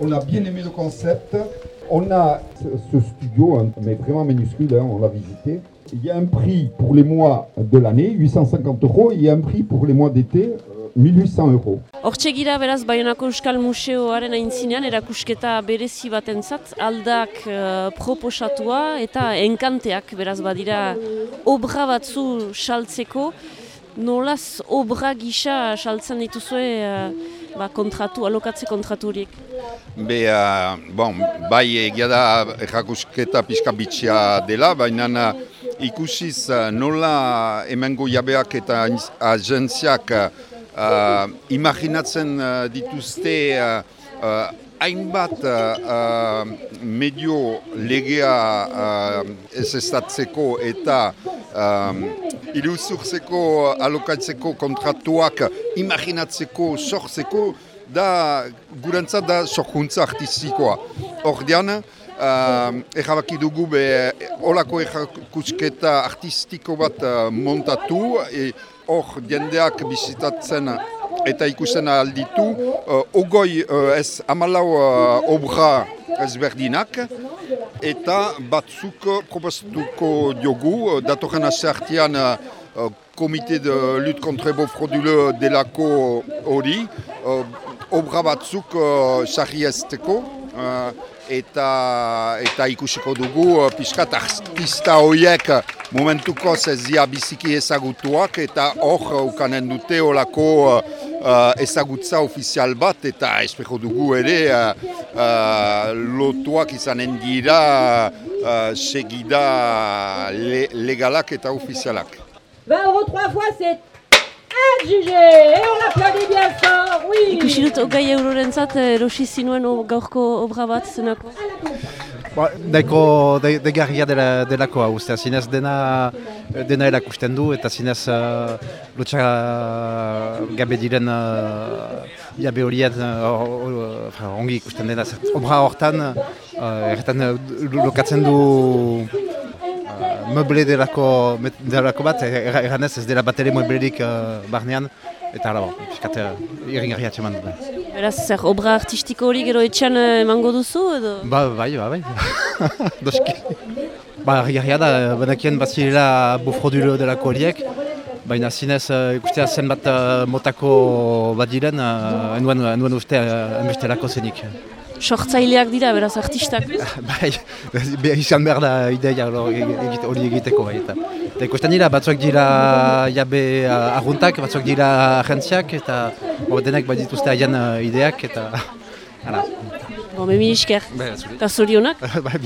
On a bien aimé le concept. On a ce studio, hein, mais vraiment minuscule, hein, on l'a visité. Il y a un prix pour les mois de l'année, 850 euros, et il y a un prix pour les mois d'été, 1800 euros. Hortxe gira beraz Baionako Euskal Museoaren aintzinean erakusketa berezi batentzat aldak uh, proposatua eta enkanteak beraz badira obra batzu saltzeko nolaz obra gisa saltzen dituzue uh, ba, kontratu, alokatze kontratu horiek? Be, uh, bon, bai egia da erakusketa pixka bitxia dela, baina ikusiz nola emengo jabeak eta agentziak uh, imaginatzen uh, dituzte uh, hainbat uh, medio legea uh, ez estatzeko eta um, iluzurtzeko alokatzeko kontratuak imaginatzeko sortzeko da gurantzat da sorkuntza artistikoa. Ordean, uh, erabaki dugu be olako erakusketa artistiko bat uh, montatu, hor e, jendeak bizitatzen eta ikusten alditu, uh, ogoi uh, ez amalau uh, obra ezberdinak, eta batzuk propostuko diogu, datorren asertian uh, komite de lutte contre beau frauduleux delako hori, uh, obra batzuk sarri ezteko, eta, eta ikusiko dugu piskat artista horiek momentuko zezia biziki ezagutuak eta hor ukanen dute olako uh, ezagutza ofizial bat eta espero dugu ere uh, uh, lotuak izanen dira uh, segida le, legalak eta ofizialak. 20 euros trois fois, c'est Ikusi dut ogai eurorentzat erosi zinuen gaurko obra bat zenako? Ba, daiko degarria de dela, delako hau, zinez dena, dena erakusten du eta zinez uh, lotxa gabe diren uh, jabe horien uh, ongi ikusten dena. Obra hortan, uh, erretan lokatzen du uh, meuble delako, delako bat, erranez ez dela bat ere meublerik uh, barnean, eta hala, piskat irringarri atxeman dut. Beraz, zer, obra artistiko hori gero etxan emango duzu edo? Ba, bai, ba, bai. Doski. Ba, irringarria da, banakien bazirela bufrodulo delako horiek, baina zinez ikustea zen bat motako bat diren, uh, enuen, enuen uste enbestelako zenik. Sortzaileak dira, beraz, artistak. bai, izan behar da ideia hori egiteko. Bai, eta, eta ikusten dira, batzuak dira jabe arruntak, batzuak dira agentziak, eta denek bat haien ideak, eta... Bon, bemi esker. Bai, Eta zorionak. bai,